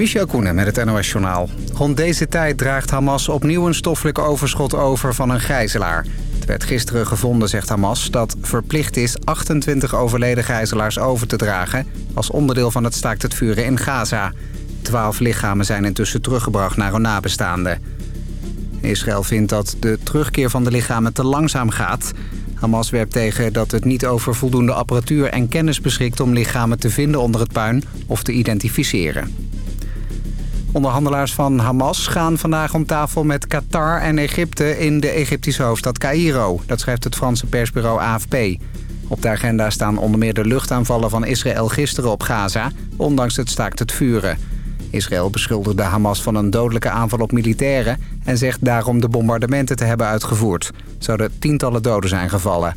Michel Koenen met het NOS-journaal. Rond deze tijd draagt Hamas opnieuw een stoffelijk overschot over van een gijzelaar. Het werd gisteren gevonden, zegt Hamas, dat verplicht is 28 overleden gijzelaars over te dragen... als onderdeel van het staakt het vuren in Gaza. Twaalf lichamen zijn intussen teruggebracht naar hun nabestaanden. Israël vindt dat de terugkeer van de lichamen te langzaam gaat... Hamas werpt tegen dat het niet over voldoende apparatuur en kennis beschikt... om lichamen te vinden onder het puin of te identificeren. Onderhandelaars van Hamas gaan vandaag om tafel met Qatar en Egypte... in de Egyptische hoofdstad Cairo. Dat schrijft het Franse persbureau AFP. Op de agenda staan onder meer de luchtaanvallen van Israël gisteren op Gaza... ondanks het staakt het vuren. Israël beschuldigde Hamas van een dodelijke aanval op militairen... en zegt daarom de bombardementen te hebben uitgevoerd. Zouden tientallen doden zijn gevallen.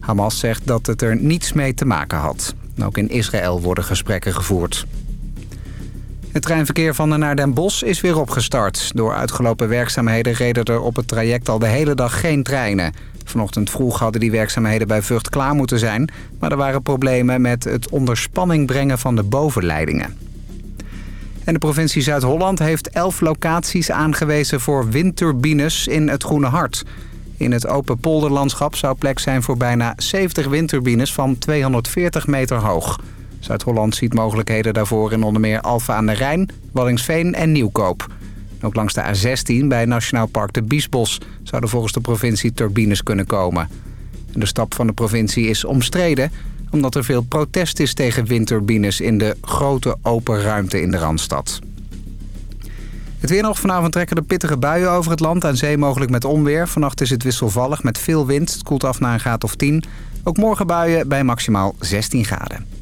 Hamas zegt dat het er niets mee te maken had. Ook in Israël worden gesprekken gevoerd. Het treinverkeer van en naar Den Bosch is weer opgestart. Door uitgelopen werkzaamheden reden er op het traject al de hele dag geen treinen. Vanochtend vroeg hadden die werkzaamheden bij Vught klaar moeten zijn... maar er waren problemen met het onder spanning brengen van de bovenleidingen. En de provincie Zuid-Holland heeft elf locaties aangewezen voor windturbines in het Groene Hart. In het open polderlandschap zou plek zijn voor bijna 70 windturbines van 240 meter hoog. Zuid-Holland ziet mogelijkheden daarvoor in onder meer Alfa aan de Rijn, Wallingsveen en Nieuwkoop. Ook langs de A16 bij Nationaal Park de Biesbos zouden volgens de provincie turbines kunnen komen. de stap van de provincie is omstreden omdat er veel protest is tegen windturbines in de grote open ruimte in de Randstad. Het weer nog. Vanavond trekken de pittige buien over het land. Aan zee mogelijk met onweer. Vannacht is het wisselvallig met veel wind. Het koelt af naar een graad of 10. Ook morgen buien bij maximaal 16 graden.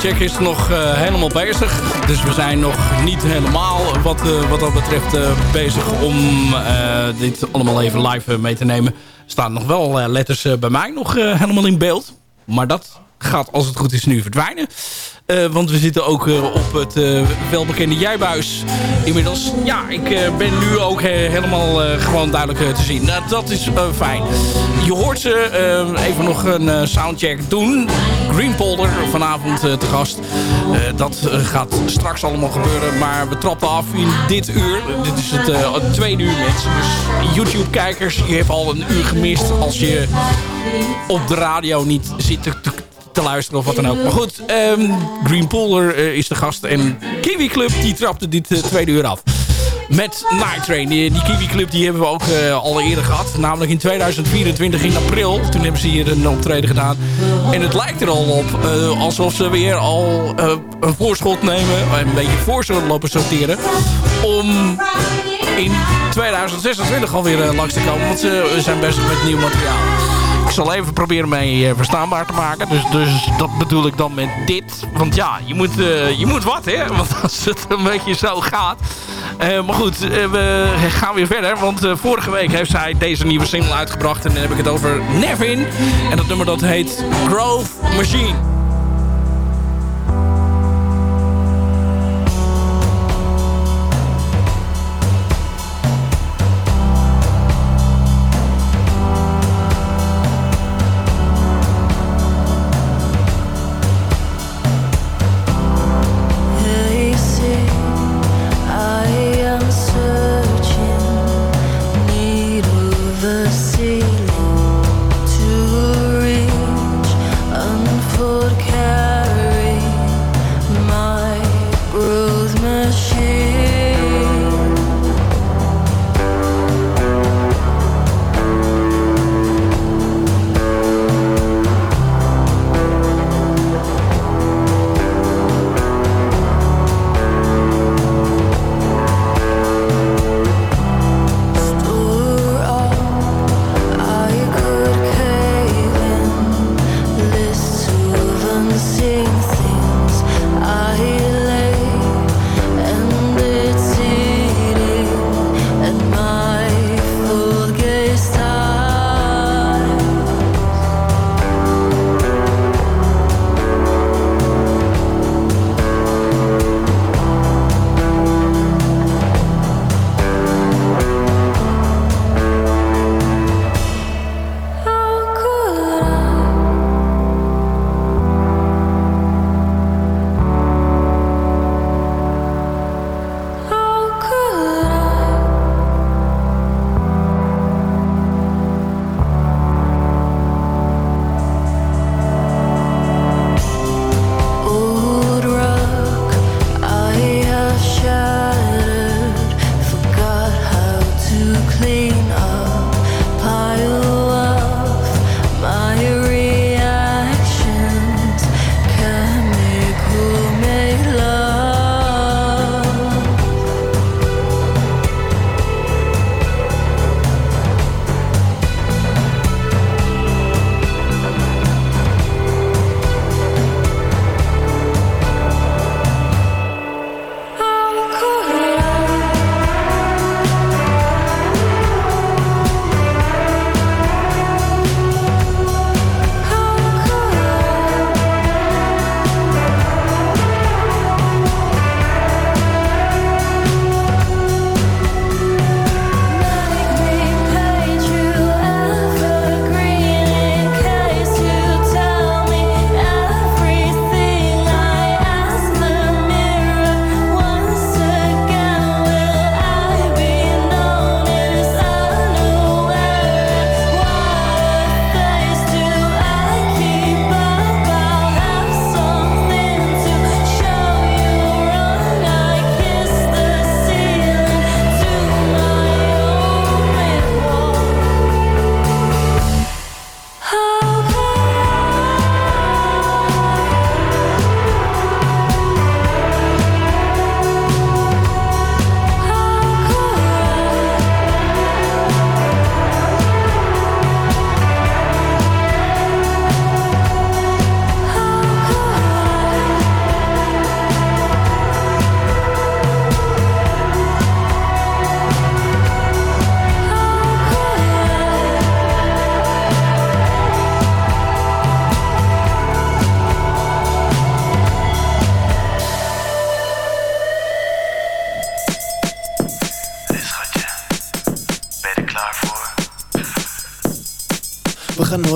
Soundcheck is nog helemaal bezig. Dus we zijn nog niet helemaal wat, wat dat betreft bezig om dit allemaal even live mee te nemen. Er staan nog wel letters bij mij nog helemaal in beeld. Maar dat gaat als het goed is nu verdwijnen. Uh, want we zitten ook uh, op het uh, welbekende Jijbuis inmiddels. Ja, ik ben nu ook helemaal gewoon duidelijk te zien. Nou, dat is fijn. Je hoort ze even nog een soundcheck doen. Greenpolder vanavond te gast. dat gaat straks allemaal gebeuren. Maar we trappen af in dit uur. Dit is het tweede uur mensen. Dus YouTube-kijkers, je hebt al een uur gemist als je op de radio niet zit te te luisteren of wat dan ook. Maar goed, um, Green Pooler uh, is de gast. En Kiwi Club die trapte dit uh, tweede uur af. Met Night Train. Die, die Kiwi Club die hebben we ook uh, al eerder gehad. Namelijk in 2024 in april. Toen hebben ze hier een optreden gedaan. En het lijkt er al op alsof ze weer al een voorschot nemen. Een beetje voor lopen sorteren. Om in 2026 alweer langs te komen. Want ze zijn bezig met nieuw materiaal. Ik zal even proberen mij eh, verstaanbaar te maken. Dus, dus dat bedoel ik dan met dit. Want ja, je moet, uh, je moet wat, hè? Want als het een beetje zo gaat... Uh, maar goed, we gaan weer verder. Want vorige week heeft zij deze nieuwe single uitgebracht. En dan heb ik het over Nevin. En dat nummer dat heet Grove Machine.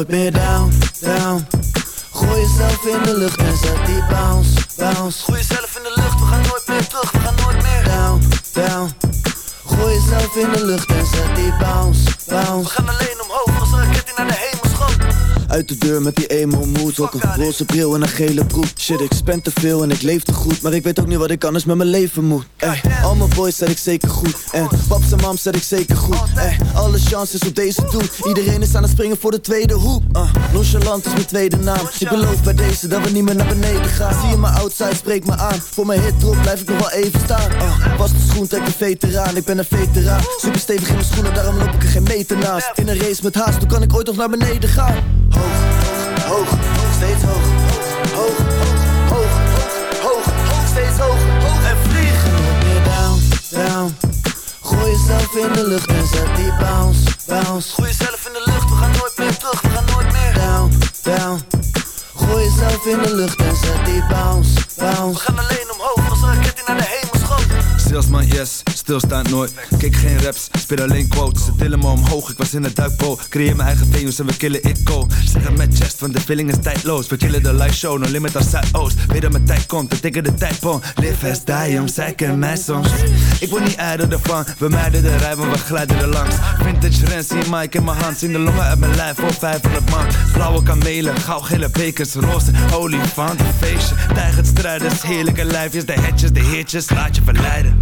Nooit meer down, down. Gooi jezelf in de lucht en zet die bounce, bounce. Gooi jezelf in de lucht, we gaan nooit meer terug We gaan nooit meer down, down. Gooi jezelf in de lucht en zet die bounce, bounce. We gaan alleen omhoog als een raket die naar de hemel uit de deur met die emo mood Ook een roze bril en een gele broek. Shit, ik spend te veel en ik leef te goed Maar ik weet ook niet wat ik anders met mijn leven moet Ey, Mijn boys zet ik zeker goed En paps en mam zet ik zeker goed Ey, Alle chances op deze doet Iedereen is aan het springen voor de tweede hoek uh, Nonchalant is mijn tweede naam. Ik beloof bij deze dat we niet meer naar beneden gaan. Zie je me outside, spreek me aan. Voor mijn hit blijf ik nog wel even staan uh, Was de schoen, trek veteraan. Ik ben een veteraan. Super stevig in mijn schoenen, daarom loop ik er geen meter naast. In een race met haast, hoe kan ik ooit nog naar beneden gaan? hoog, hoog, steeds hoog, hoog, hoog, hoog, hoog, hoog, steeds hoog, Jezelf in de lucht en zet die bounce, bounce. Gooi jezelf in de lucht, we gaan nooit meer terug, we gaan nooit meer down, down. Gooi jezelf in de lucht en zet die bounce, bounce. We gaan alleen Salesman, yes stilstaand nooit. Kijk geen raps, speel alleen quotes. Ze tillen me omhoog, ik was in het duikboot Creëer mijn eigen venues en we killen it go Zeg het met chest, want de feeling is tijdloos. We killen de live show, no limit als Zuidoost Weet dat mijn tijd komt, we tikken de tijd pon Live as die, om kennen mij soms Ik word niet ijder ervan, we mijden de rij, maar we glijden er langs. Vintage Rens, zie Mike in mijn hand Zien de longen uit mijn lijf, voor 500 man. Blauwe kamelen, gele bekers, roze olifant, feestje. Tijgert strijders, heerlijke lijfjes De hetjes, de heertjes, laat je verleiden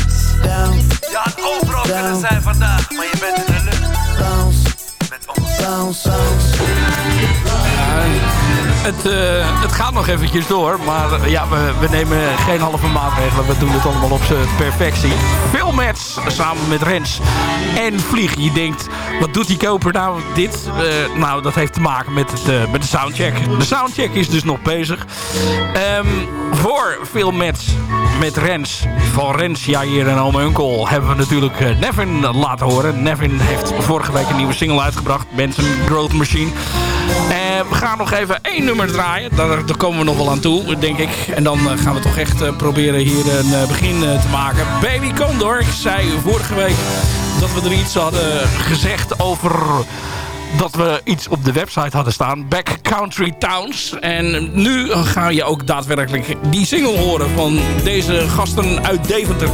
Je had overal kunnen zijn vandaag, maar je bent in de lucht. Bounce. Met ons. Bounce, bounce. Het, uh, het gaat nog eventjes door, maar uh, ja, we, we, nemen geen halve maatregelen. We doen het allemaal op zijn perfectie. Veel match samen met Rens en Vlieg. Je denkt, wat doet die koper nou dit? Uh, nou, dat heeft te maken met, het, met de soundcheck. De soundcheck is dus nog bezig. Um, voor veel match met Rens. Van Rens, ja hier en Ome Unkel hebben we natuurlijk Nevin laten horen. Nevin heeft vorige week een nieuwe single uitgebracht. Benson Growth Machine. En we gaan nog even één nummer draaien. Daar, komen we nog wel aan toe, denk ik. En dan uh, gaan we toch echt uh, proberen hier een begin te maken. Baby Condor. Ik zei vorige week dat we er iets hadden gezegd over dat we iets op de website hadden staan. Backcountry Towns. En nu ga je ook daadwerkelijk die single horen van deze gasten uit Deventer.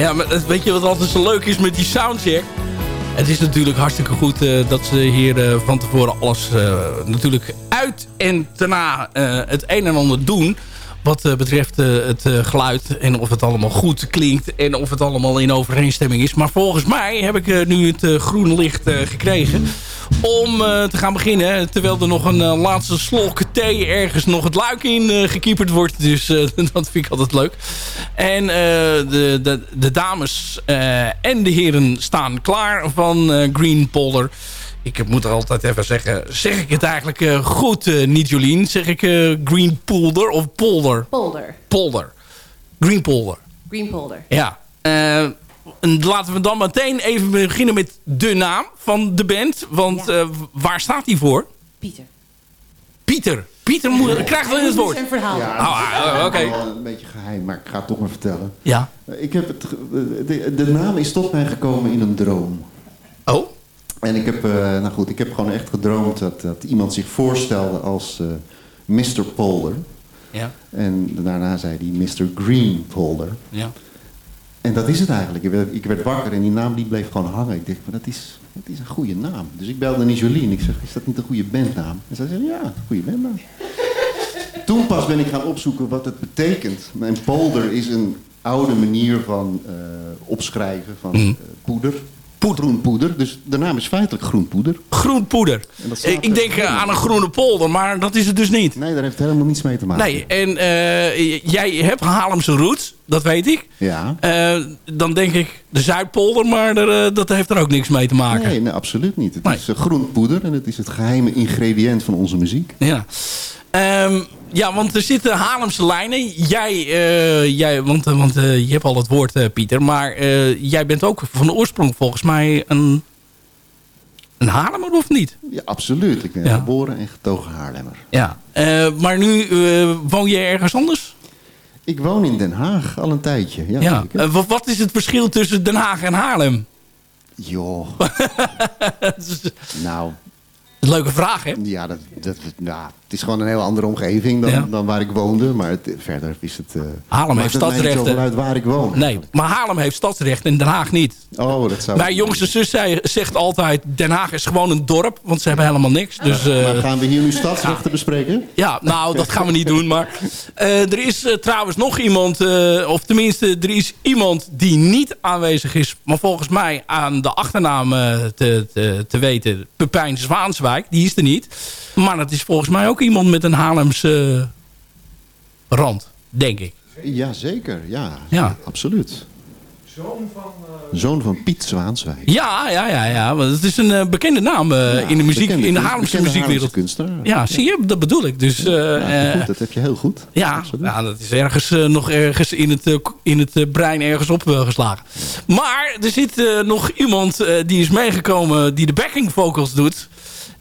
Ja, maar weet je wat altijd zo leuk is met die soundcheck? Het is natuurlijk hartstikke goed uh, dat ze hier uh, van tevoren alles uh, natuurlijk uit en daarna het een en ander doen. Wat betreft het geluid en of het allemaal goed klinkt en of het allemaal in overeenstemming is. Maar volgens mij heb ik nu het groene licht gekregen om te gaan beginnen. Terwijl er nog een laatste slok thee ergens nog het luik in gekieperd wordt. Dus dat vind ik altijd leuk. En de, de, de, dames en de heren staan klaar van Green Polder. Ik moet er altijd even zeggen, zeg ik het eigenlijk goed, niet Jolien? Zeg ik Green Polder of Polder? Polder. Polder. Green Polder. Green Polder. Ja. En laten we dan meteen even beginnen met de naam van de band. Want ja. uh, waar staat hij voor? Pieter. Pieter. Pieter moet, ja. krijgt wel in het woord. Een verhaal. Ja, oh, uh, oké. Okay. Een beetje geheim, maar ik ga het toch maar vertellen. Ja. Ik heb het, de, de naam is tot mij gekomen in een droom. Oh? En ik heb, uh, nou goed, ik heb gewoon echt gedroomd dat, dat iemand zich voorstelde als Mr. Polder. Ja. En daarna zei hij Mr. Green Polder. Ja. En dat is het eigenlijk. Ik werd, ik werd, wakker en die naam die bleef gewoon hangen. Ik dacht, maar dat is, dat is een goede naam. Dus ik belde naar Jolien. Ik zeg, is dat niet een goede bandnaam? En zij zei, ja, een goede bandnaam. Toen pas ben ik gaan opzoeken wat het betekent. Mijn polder is een oude manier van uh, opschrijven van uh, poeder. Poeder. Groen poeder. Dus de naam is feitelijk groen poeder. Groen poeder. Ik denk uh, aan een groene polder, maar dat is het dus niet. Nee, daar heeft het helemaal niets mee te maken. Nee, en jij hebt Haarlemse roots, dat weet ik. Ja. Uh, dan denk ik de Zuidpolder, maar er, dat heeft er ook niks mee te maken. Nee, nee absoluut niet. Het Nee. is uh, groen poeder en het is het geheime ingrediënt van onze muziek. Ja. Um, ja, want er zitten Haarlemse lijnen. Jij, jij want, want je hebt al het woord, Pieter. Maar jij bent ook van oorsprong volgens mij een, een Haarlemmer, of niet? Ja, absoluut. Ik ben Ja. geboren en getogen Haarlemmer. Ja. maar nu woon je ergens anders? Ik woon in Den Haag al een tijdje. Ja, Ja. zeker. Eh, wat, is het verschil tussen Den Haag en Haarlem? Joh, is nou, leuke vraag, hè? ja, dat, dat, nou, het is gewoon een heel andere omgeving dan, Ja. dan waar ik woonde. Maar het, verder is het... eh Haarlem heeft stadsrechten. zoveel uit waar ik woon. Nee, maar Haarlem heeft stadsrecht en Den Haag niet. Oh, dat zou... Mijn jongste zus zei, zegt altijd... Den Haag is gewoon een dorp, want ze hebben helemaal niks. Dus, eh, Maar gaan we hier nu stadsrechten bespreken? ja, nou, dat gaan we niet doen. Maar eh, er is trouwens nog iemand... of tenminste, er is iemand die niet aanwezig is... maar volgens mij aan de achternaam te, te, te weten... Pepijn Zwaanswijk, die is er niet. Maar dat is volgens mij ook iemand met een Haarlemse rand, denk ik. Ja, zeker. Ja, Ja. absoluut. Zoon van... Zoon van Piet Zwaanswijk. Ja, ja, ja, ja. Want het is een eh, bekende naam eh, in de muziek, Bekende- in de Haarlemse muziekwereld. Kunstenaar. Ja, zie je, dat bedoel ik. Dus, eh, Ja, eh, goed, dat heb je heel goed. ja, Absoluut. ja, dat is ergens eh, nog ergens in het, eh, in het eh, brein ergens opgeslagen. Maar er zit eh, nog iemand eh, die is meegekomen die de backing vocals doet.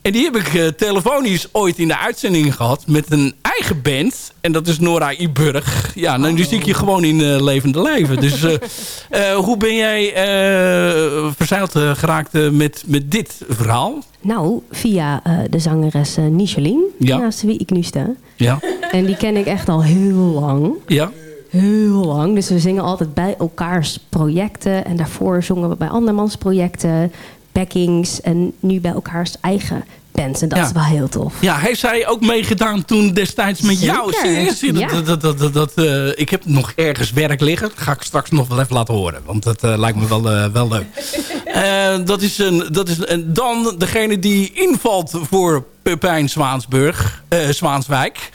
En die heb ik eh, telefonisch ooit in de uitzending gehad met een eigen band. En dat is Nora Iburg. Ja, nou, nu zie ik je gewoon in eh, levende leven. Dus eh, hoe ben jij verzeild geraakt met, met dit verhaal? Nou, via de zangeres Nicheline, Ja. naast wie ik nu sta. Ja, En die ken ik echt al heel lang. ja. Heel lang. Dus we zingen altijd bij elkaars projecten. En daarvoor zongen we bij andermans projecten, backings. En nu bij elkaars eigen bands. En dat Ja. is wel heel tof. Ja, heeft zij ook meegedaan toen destijds met jou? Dat, ja. dat, dat, eh, ik heb nog ergens werk liggen. Dat ga ik straks nog wel even laten horen. Want dat eh, lijkt me wel, eh, wel leuk. Dat is een, dat is een, dan degene die invalt voor Pepijn Zwaansburg, Zwaanswijk.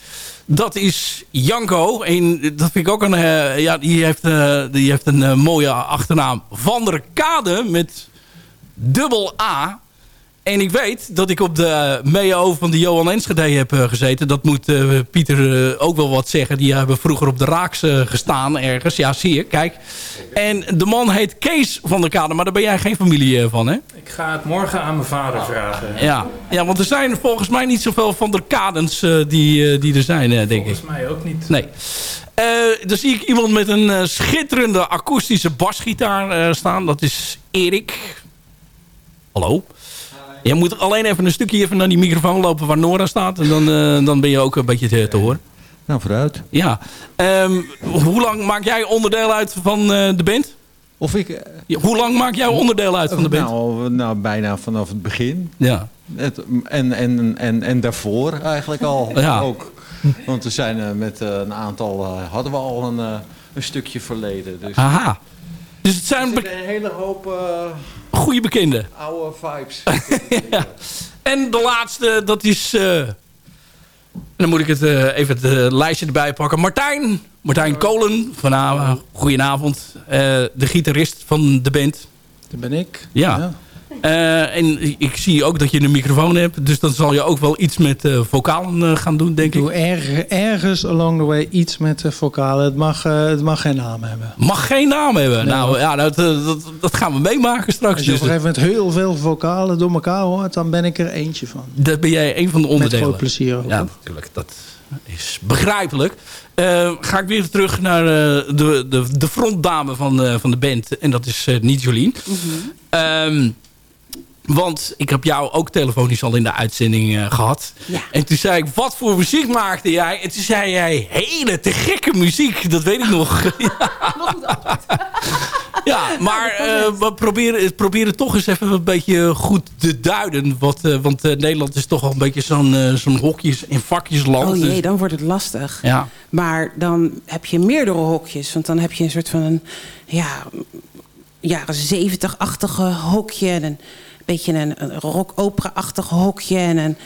Dat is Janko. En dat vind ik ook een... ja, die heeft, die heeft een mooie achternaam. Van der Kade met dubbel A. En ik weet dat ik op de MEO van de Johan Enschede heb eh, gezeten. Dat moet eh, Pieter eh, ook wel wat zeggen. Die hebben vroeger op de Raaks gestaan ergens. Ja, zie je. Kijk. En de man heet Kees van der Kade. Maar daar ben jij geen familie van, hè? Ik ga het morgen aan mijn vader vragen. Ja. ja, want er zijn volgens mij niet zoveel van der Kadens die, die er zijn, eh, denk ik. Volgens mij ook niet. Nee. Eh, dan zie ik iemand met een schitterende akoestische basgitaar eh, staan. Dat is Erik. Hallo. Jij moet alleen even een stukje even naar die microfoon lopen waar Nora staat. En dan, eh, dan ben je ook een beetje te, te horen. Nou, vooruit. Ja. Ehm, hoe lang maak jij onderdeel uit van eh, de band? Of ik... Ja, hoe lang maak jij onderdeel uit van de band? Nou, nou bijna vanaf het begin. Ja. Het, en, en, en, en daarvoor eigenlijk al Ja. ook. Want we zijn eh, met eh, een aantal... eh, hadden we al een, eh, een stukje verleden. Dus Aha. Dus het zijn er een hele hoop eh, goede bekenden. oude vibes. ja. En de laatste, dat is... eh, dan moet ik het, eh, even het lijstje erbij pakken. Martijn. Martijn Kolen. Vanavond. Goedenavond. Eh, de gitarist van de band. Dat ben ik. Ja. Eh, en ik zie ook dat je een microfoon hebt. Dus dan zal je ook wel iets met eh, vocalen eh, gaan doen, denk Ik ik. doe erg, ergens along the way iets met de vocalen. Het mag, het mag geen naam hebben. Mag geen naam hebben. Nee, nou hoor. ja, dat, dat, dat gaan we meemaken straks. Als je op Dus een gegeven moment heel veel vocalen door elkaar hoort, dan ben ik er eentje van. dat ben jij een van de onderdelen. groot plezier ook, Ja, hoor. natuurlijk. Dat is begrijpelijk. Eh, ga ik weer terug naar eh, de, de, de frontdame van, eh, van de band. En dat is niet Jolien. Ehm, want ik heb jou ook telefonisch al in de uitzending eh, gehad. En toen zei ik, wat voor muziek maakte jij? En toen zei jij, hele te gekke muziek. Dat weet ik nog. ja. ja, maar eh, we proberen, proberen toch eens even een beetje goed te duiden. Wat, eh, want eh, Nederland is toch wel een beetje zo'n eh, zo'n hokjes- en vakjesland. Oh jee, Dus- dan wordt het lastig. ja. Maar dan heb je meerdere hokjes. Want dan heb je een soort van een ja, jaren zeventig-achtige hokje. En een beetje een, een rock-opera-achtig hokje. En een,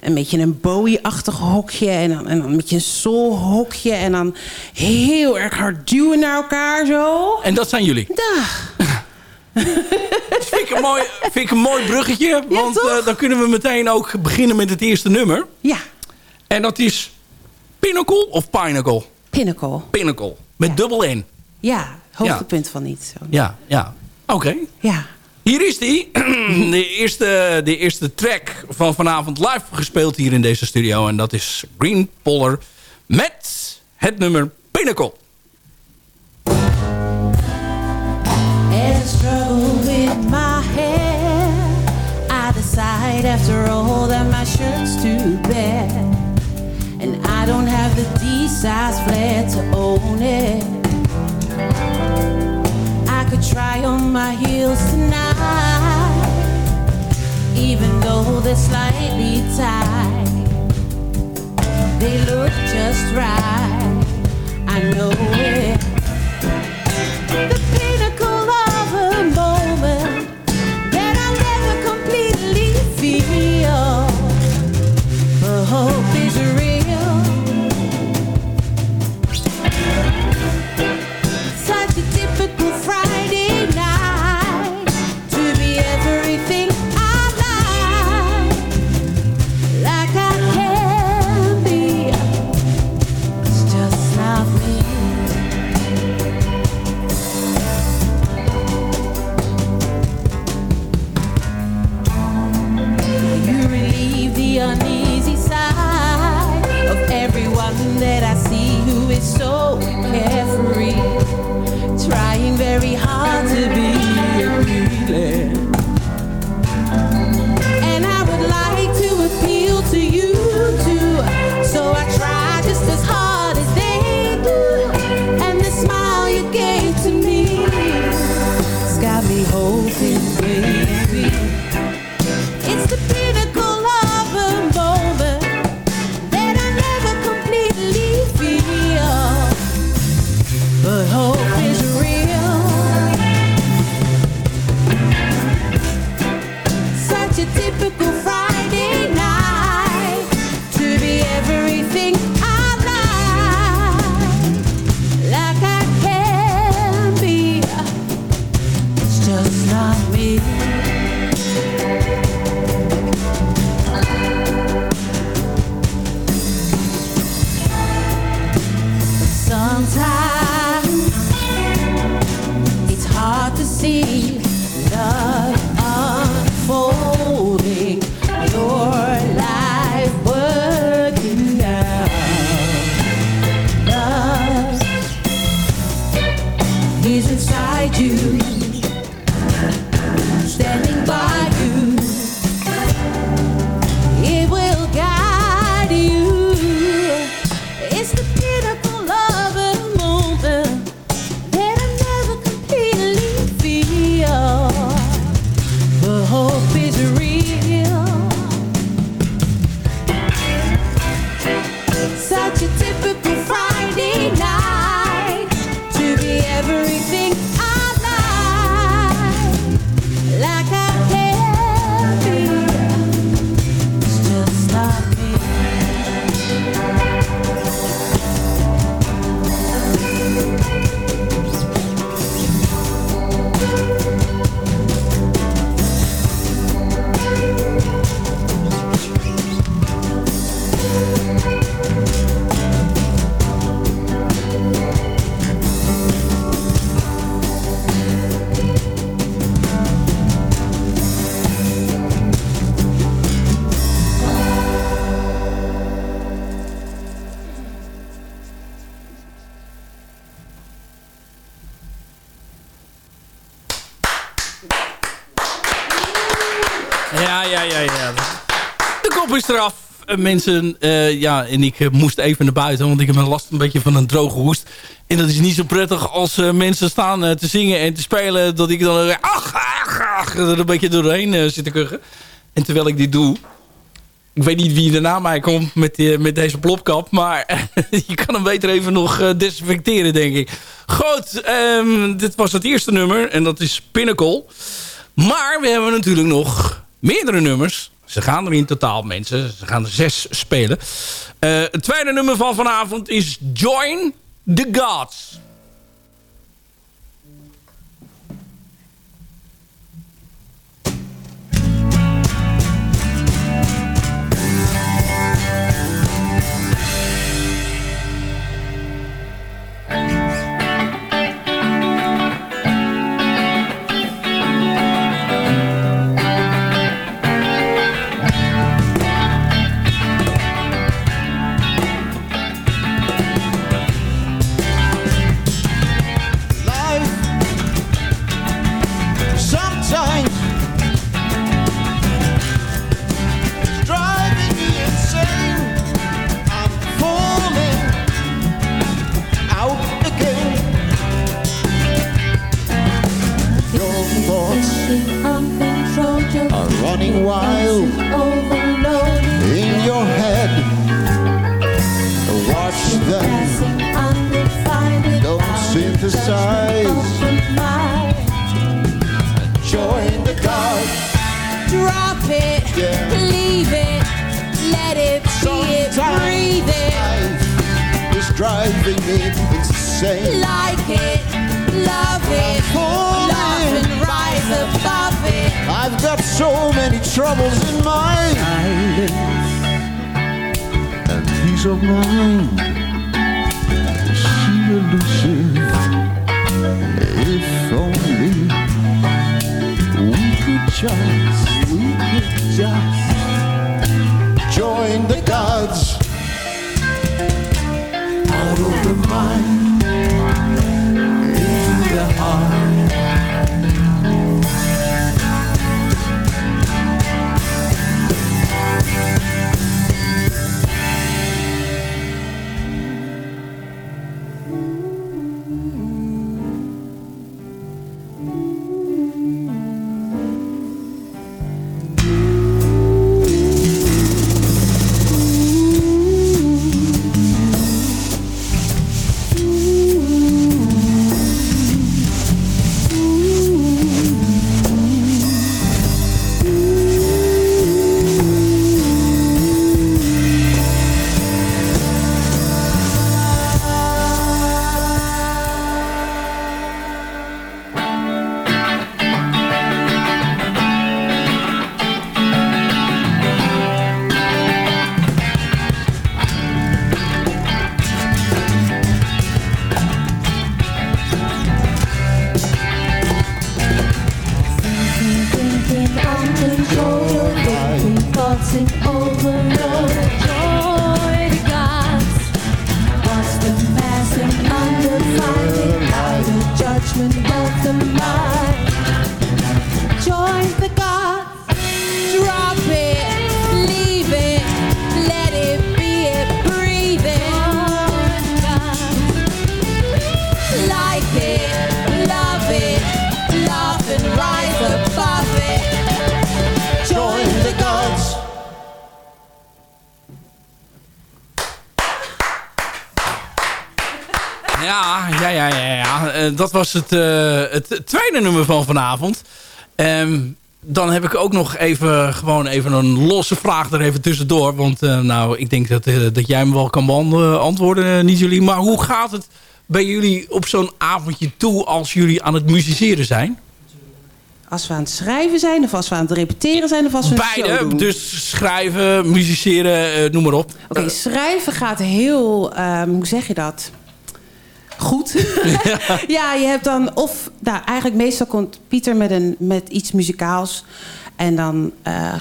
een beetje een Bowie-achtig hokje. En dan, en dan een beetje een soul-hokje. En dan heel erg hard duwen naar elkaar zo. En dat zijn jullie? Dag. vind, ik een mooi, vind ik een mooi bruggetje. want eh, dan kunnen we meteen ook beginnen met het eerste nummer. Ja. En dat is Pinnacle of Pinnacle? Pinnacle. Pinnacle. Met dubbel N. Ja, hoogtepunt van iets. Zo. Ja, ja. Oké. Ja. Hier is die. De eerste, de eerste track van vanavond live gespeeld hier in deze studio. En dat is Green Poller met het nummer Pinnacle. As struggle with my hair, I decide after all that my shirt's too bad. And I don't have the D-size slightly tight. They look just right, I know it. Eraf. Eh, Mensen, eh, ja, en ik eh, moest even naar buiten, want ik heb last een beetje van een droge hoest. En dat is niet zo prettig als mensen staan te zingen en te spelen, dat ik dan ach, ach, er een beetje doorheen zit te kuchen. En terwijl ik dit doe, ik weet niet wie er na mij komt met, met deze plopkap, maar je kan hem beter even nog desinfecteren, denk ik. Goed, ehm, dit was het eerste nummer en dat is Pinnacle. Maar we hebben natuurlijk nog meerdere nummers. Ze gaan er in totaal, mensen. Ze gaan er zes spelen. Eh, het tweede nummer van vanavond is Join the Gods. Wild in your head. Watch them don't synthesize. Join the God. Drop it, Yeah. leave it, let it be it, breathe it, It's driving me insane. like it, got so many troubles in my mind. And peace of mind. She elusive. If only we could just, we could just join the gods dat was het, eh, het tweede nummer van vanavond. Ehm, dan heb ik ook nog even, gewoon even een losse vraag er even tussendoor. Want eh, nou, ik denk dat, eh, dat jij hem wel kan beantwoorden, eh, niet jullie. Maar hoe gaat het bij jullie op zo'n avondje toe als jullie aan het musiceren zijn? Als we aan het schrijven zijn, of als we aan het repeteren zijn, of als we Beide, doen. dus schrijven, musiceren, eh, noem maar op. Oké, schrijven gaat heel, hoe zeg je dat? Goed. ja, je hebt dan of, nou eigenlijk meestal komt Pieter met, een, met iets muzikaals. En dan eh,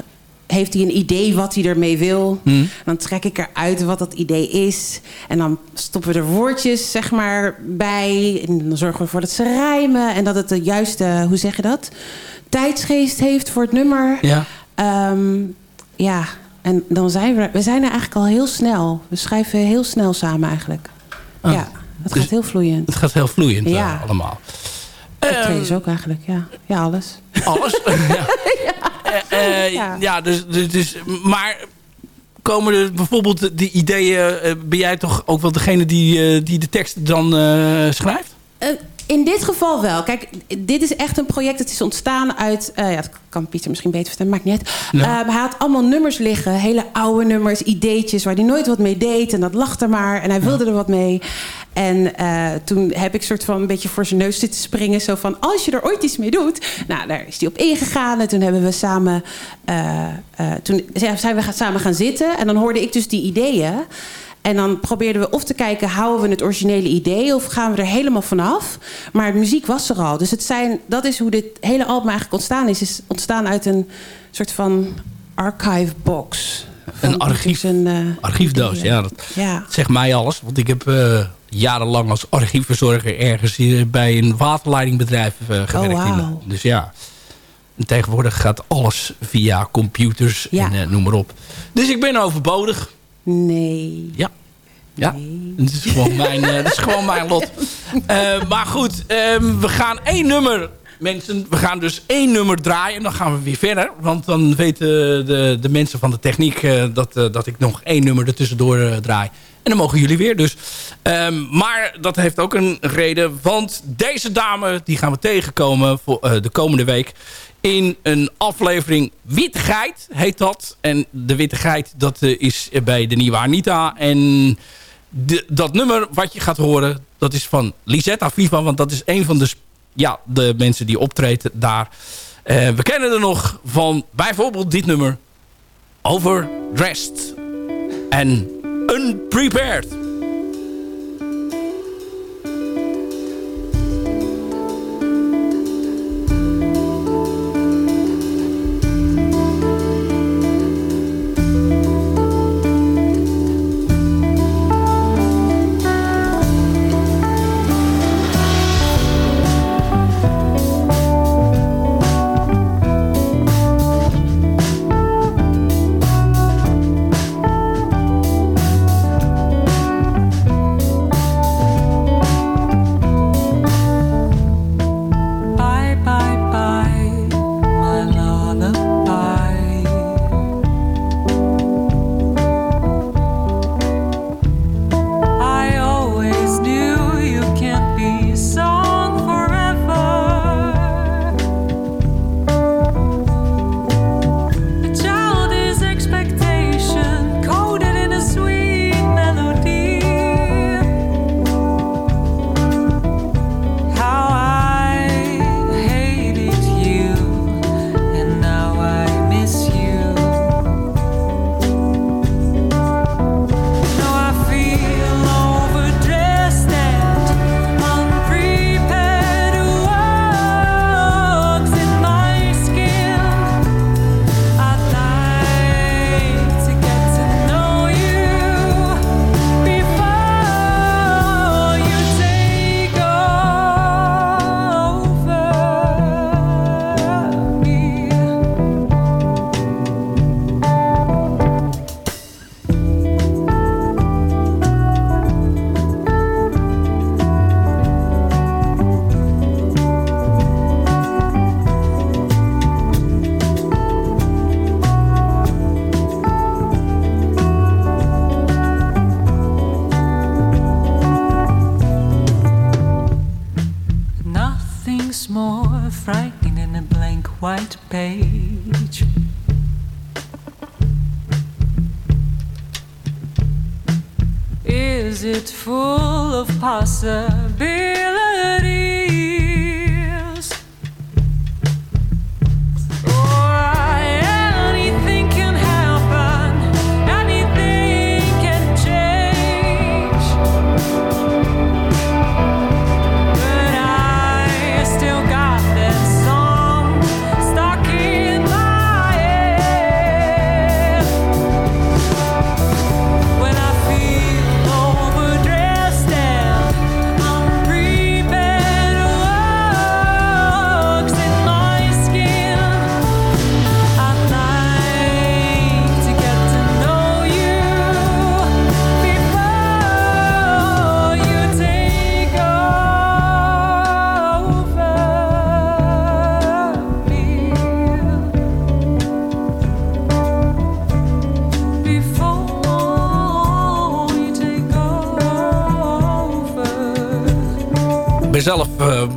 heeft hij een idee wat hij ermee wil. Hmm. Dan trek ik eruit wat dat idee is. En dan stoppen we er woordjes zeg maar bij. En dan zorgen we ervoor dat ze rijmen. En dat het de juiste, hoe zeg je dat? Tijdsgeest heeft voor het nummer. Ja. Ehm, ja, en dan zijn we... We zijn er eigenlijk al heel snel. We schrijven heel snel samen eigenlijk. Ah. Ja, het Dus- gaat heel vloeiend. Het gaat heel vloeiend eh, Ja. allemaal. Optredens ook eigenlijk, ja. Ja, alles. Alles? ja. Eh, ja, dus, dus, dus- maar komen er bijvoorbeeld de ideeën... eh, ben jij toch ook wel degene die, eh, die de tekst dan eh, schrijft? In dit geval wel. Kijk, dit is echt een project. Het is ontstaan uit... eh, ja, dat kan Pieter misschien beter vertellen, maakt niet uit. Ja. Eh, hij had allemaal nummers liggen. Hele oude nummers, ideetjes... waar hij nooit wat mee deed. En dat lag er maar. En hij wilde er wat mee. En eh, toen heb ik soort van een beetje voor zijn neus zitten springen. Zo van, als je er ooit iets mee doet... Nou, daar is hij op ingegaan. En toen hebben we samen... toen zijn we gaan- samen gaan zitten. En dan hoorde ik dus die ideeën. En dan probeerden we of te kijken, houden we het originele idee of gaan we er helemaal vanaf. Maar de muziek was er al. Dus het zijn, dat is hoe dit hele album eigenlijk ontstaan is. is ontstaan uit een soort van archive box. Een archief, Een, eh, archiefdoos, ja. Dat, ja. dat zegt mij alles. Want ik heb eh, jarenlang als archiefverzorger... ergens hier bij een waterleidingbedrijf eh, gewerkt. Oh, wauw. Dus ja, en tegenwoordig gaat alles via computers Ja. en noem maar op. Dus ik ben overbodig. Nee. Ja. Ja, dat is gewoon mijn, eh, dat is gewoon mijn lot. Eh, maar goed, ehm, we gaan één nummer... Mensen, we gaan dus één nummer draaien. En dan gaan we weer verder. Want dan weten de, de mensen van de techniek... eh, dat, dat ik nog één nummer ertussendoor draai. En dan mogen jullie weer dus. Ehm, maar dat heeft ook een reden. Want deze dame die gaan we tegenkomen voor, de komende week. In een aflevering Witte Geit heet dat. En de Witte Geit dat eh, is bij de nieuwe Anita. En de, dat nummer wat je gaat horen, dat is van Lisetta Viva. Want dat is een van de, ja, de mensen die optreden daar. Eh, we kennen er nog van bijvoorbeeld dit nummer. Overdressed. En Unprepared.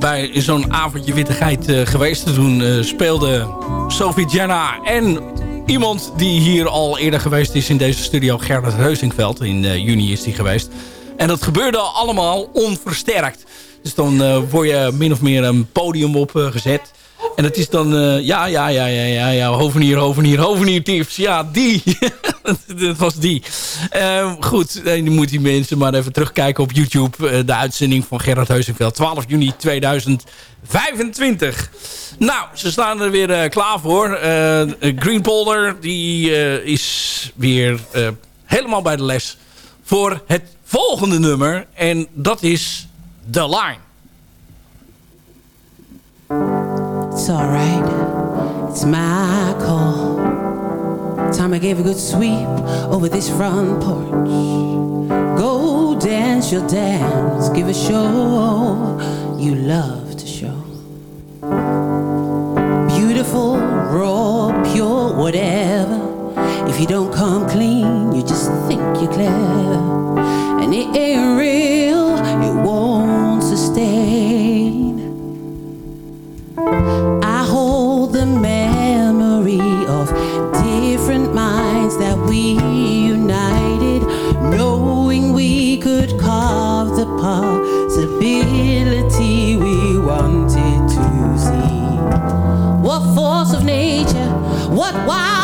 Bij zo'n avondje wittigheid eh, geweest. Toen eh, speelde Sophie Jenna en iemand die hier al eerder geweest is in deze studio, Gerrit Reusingveld. In eh, juni is die geweest. En dat gebeurde allemaal onversterkt. Dus dan word je min of meer een podium opgezet. En het is dan, ja, ja, ja, ja, ja, ja, hovenier, hovenier, hovenier tips. Ja, die. dat was die. Eh, goed, dan moeten die mensen maar even terugkijken op YouTube. eh, de uitzending van Gerard Heusenveld. 12 juni 2025. Nou, ze staan er weer eh, klaar voor. Eh Green Polder, die is weer helemaal bij de les. Voor het volgende nummer. En dat is The Line. It's alright, it's my call. Time I gave a good sweep over this front porch. Go dance your dance, give a show you love to show. Beautiful, raw, pure, whatever. If you don't come clean, you just think you're clever. And it ain't real, worthwhile.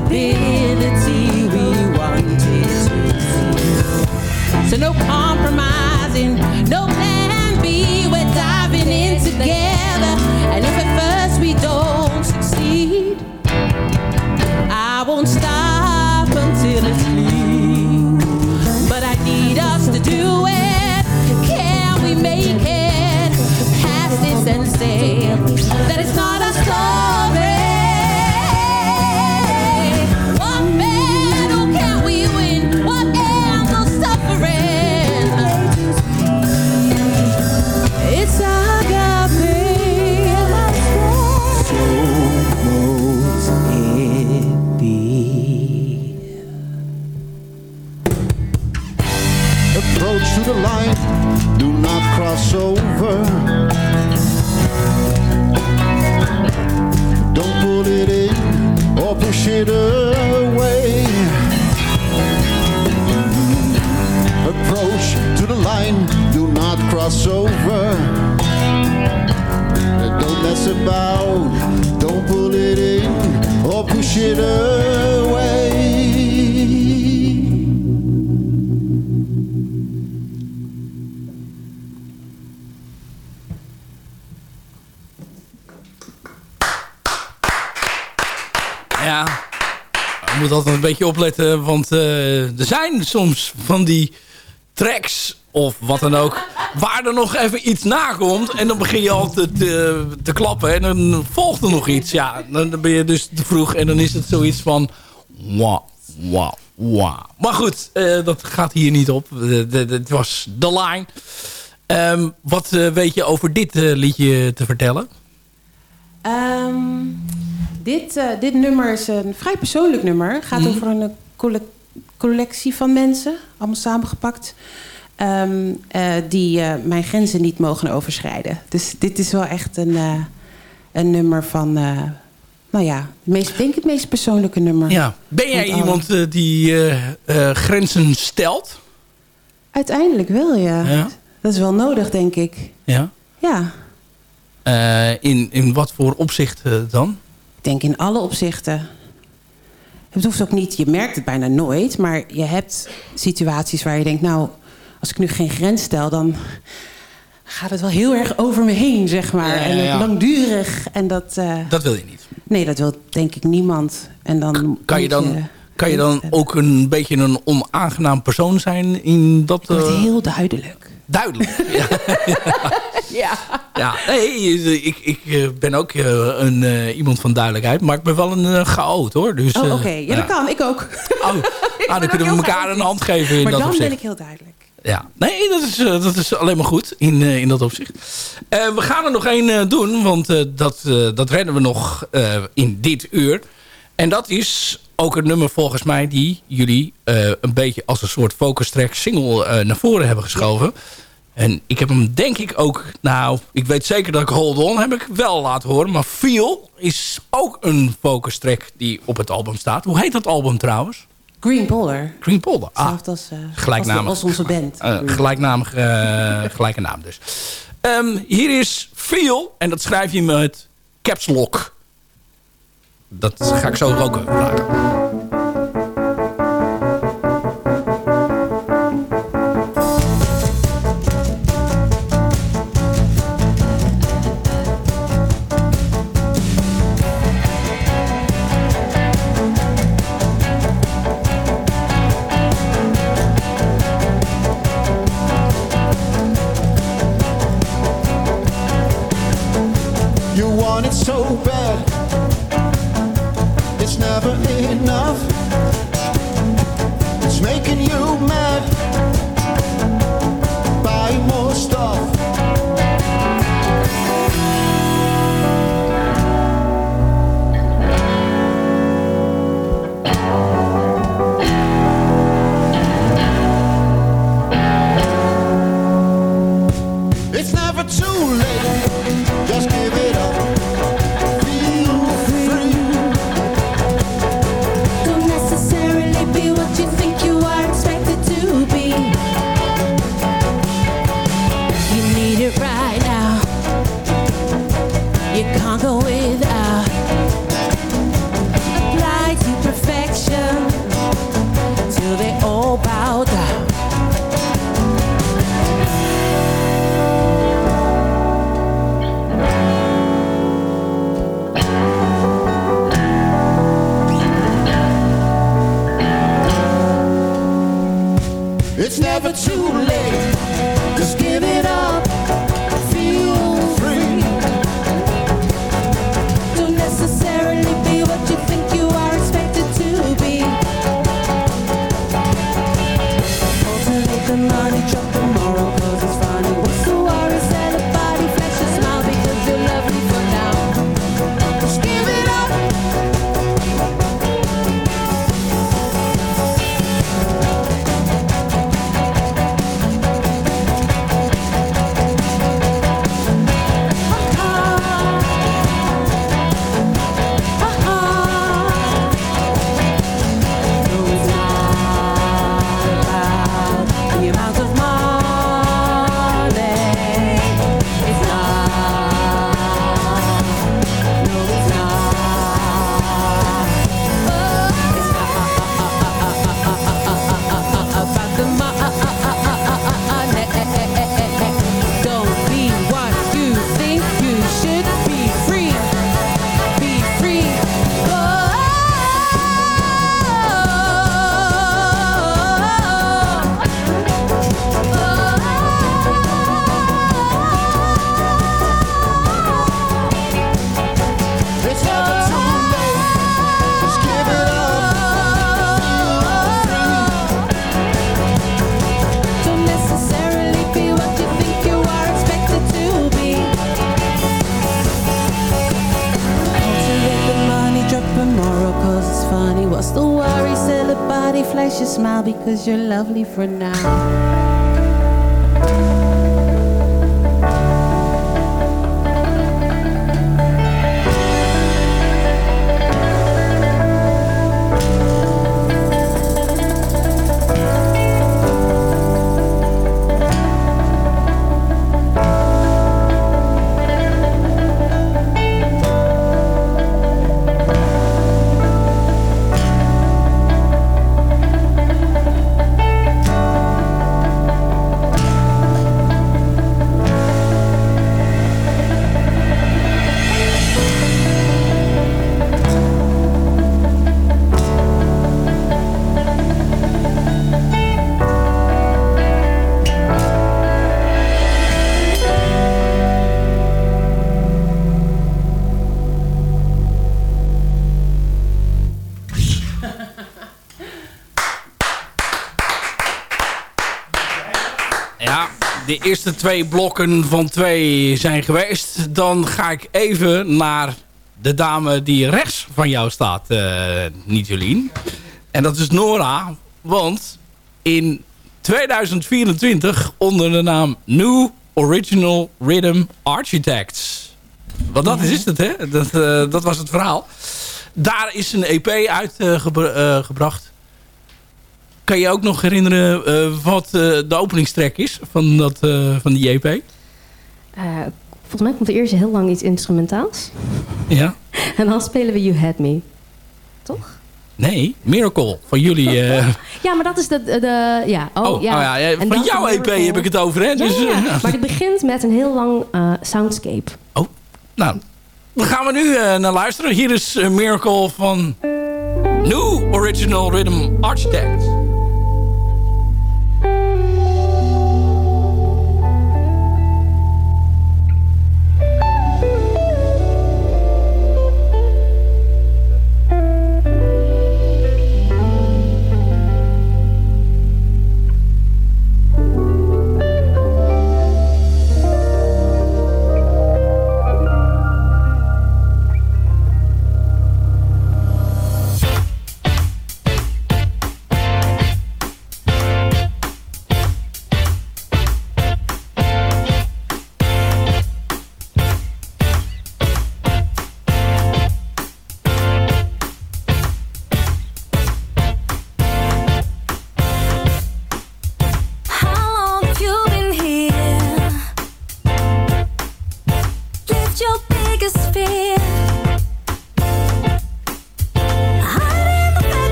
Possibility we wanted to see. So no compromising, no Mess about, don't pull it in or push it away. Ja, je moet altijd een beetje opletten, want eh, er zijn soms van die tracks of wat dan ook, waar er nog even iets nakomt en dan begin je al te, te, te klappen en dan volgt er nog iets. Ja, dan ben je dus te vroeg en dan is het zoiets van wauw, wauw, wauw. Maar goed, eh, dat gaat hier niet op. Het was The Line. Ehm, wat eh, weet je over dit eh, liedje te vertellen? Ehm, dit, eh, dit nummer is een vrij persoonlijk nummer. Het gaat Mhm. over een eh, colle- collectie van mensen, allemaal samengepakt. ehm, eh, die eh, mijn grenzen niet mogen overschrijden. Dus dit is wel echt een, eh, een nummer van, nou ja, het meest, denk ik het meest persoonlijke nummer. Ja. Ben jij iemand die grenzen stelt? Uiteindelijk wel, ja. Ja. Dat is wel nodig, denk ik. Ja. Ja, in, in wat voor opzicht eh, dan? ik denk in alle opzichten. Het hoeft ook niet, je merkt het bijna nooit, maar je hebt situaties waar je denkt, nou, als ik nu geen grens stel, dan gaat het wel heel erg over me heen, zeg maar. Ja, ja, En langdurig. En dat, eh, Dat wil je niet. nee, dat wil denk ik niemand. En dan Kan je dan, kan je dan ook een beetje een onaangenaam persoon zijn in dat... wordt eh, heel duidelijk. Duidelijk. Ja. Ja. ja. Nee, ik, ik eh, ben ook eh, een, eh, iemand van duidelijkheid. Maar ik ben wel een uh, chaot hoor. Dus, Oh, eh, oké. Ja, dat kan. Ik ook. Oh, nou, dan kunnen we elkaar een hand geven in maar dat dan opzicht. ben ik heel duidelijk. Ja, nee, dat is, dat is alleen maar goed in, in dat opzicht. We gaan er nog één eh, doen, want eh, dat, dat redden we nog eh, in dit uur. En dat is ook een nummer volgens mij die jullie eh, een beetje als een soort focus track single eh, naar voren hebben geschoven. En ik heb hem denk ik ook, nou, ik weet zeker dat ik Hold On heb ik wel laten horen. Maar Feel is ook een focus track die op het album staat. Hoe heet dat album trouwens? Green Polder. Green Polder. Ah, Hetzelfde als, eh, gelijknamig. als, onze band. Eh, gelijknamig, eh, gelijke naam dus. Ehm, hier is Feel. En dat schrijf je met caps lock. Dat ga ik zo ook even because you're lovely for now. Eerste twee blokken van twee zijn geweest... dan ga ik even naar de dame die rechts van jou staat, eh niet Jolien. En dat is Nora, want in 2024 onder de naam New Original Rhythm Architects. Want dat is het, hè? Dat, eh, dat was het verhaal. Daar is een EP uitgebracht. Kan je ook nog herinneren eh, wat eh, de openingstrek is van, dat, eh, van die EP? Eh, volgens mij komt er eerst heel lang iets instrumentaals. Ja. En dan spelen we You Had Me. Toch? Nee, Miracle van jullie. Ja, maar dat is de... de, ja. Oh, Oh, ja. oh ja, van jouw EP Miracle. heb ik het over, hè? Ja, Dus, ja, Maar het begint met een heel lang soundscape. Nou, dan gaan we nu naar luisteren. Hier is Miracle van New Original Rhythm Architect.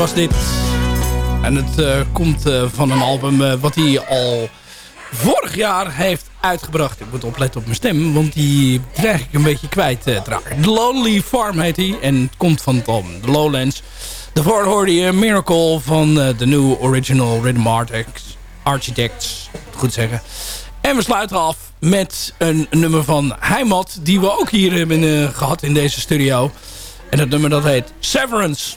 Was dit. En het eh, komt eh, van een album eh, wat hij al vorig jaar heeft uitgebracht. Ik moet opletten op mijn stem, want die dreig ik een beetje kwijt te. The Lonely Farm heet hij en het komt van het album The Lowlands. Daarvoor hoorde je Miracle van de New Original Rhythm Architects. Architects, goed zeggen. En we sluiten af met een nummer van Heimat, die we ook hier hebben eh, gehad in deze studio. En dat nummer dat heet Severance.